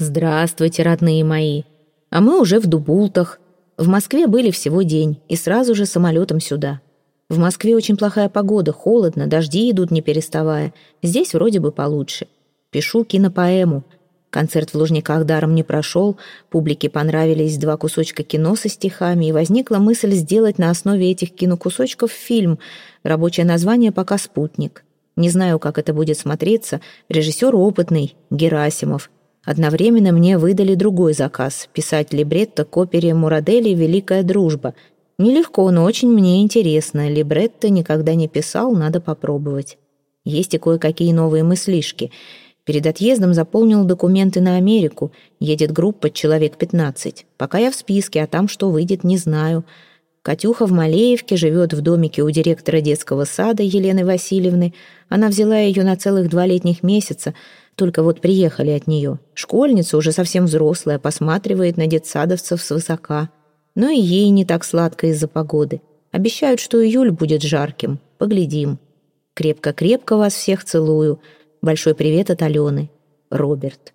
Здравствуйте, родные мои. А мы уже в Дубултах. В Москве были всего день, и сразу же самолетом сюда. В Москве очень плохая погода, холодно, дожди идут не переставая. Здесь вроде бы получше. Пишу кинопоэму. Концерт в Лужниках даром не прошел, публике понравились два кусочка кино со стихами, и возникла мысль сделать на основе этих кинокусочков фильм. Рабочее название пока «Спутник». Не знаю, как это будет смотреться. Режиссер опытный, Герасимов. Одновременно мне выдали другой заказ — писать либретто к опере Мурадели «Великая дружба». Нелегко, но очень мне интересно. Либретто никогда не писал, надо попробовать. Есть и кое-какие новые мыслишки. Перед отъездом заполнил документы на Америку. Едет группа человек 15. Пока я в списке, а там что выйдет, не знаю. Катюха в Малеевке живет в домике у директора детского сада Елены Васильевны. Она взяла ее на целых два летних месяца, только вот приехали от нее. Школьница, уже совсем взрослая, посматривает на детсадовцев свысока. Но и ей не так сладко из-за погоды. Обещают, что июль будет жарким. Поглядим. Крепко-крепко вас всех целую. Большой привет от Алены. Роберт.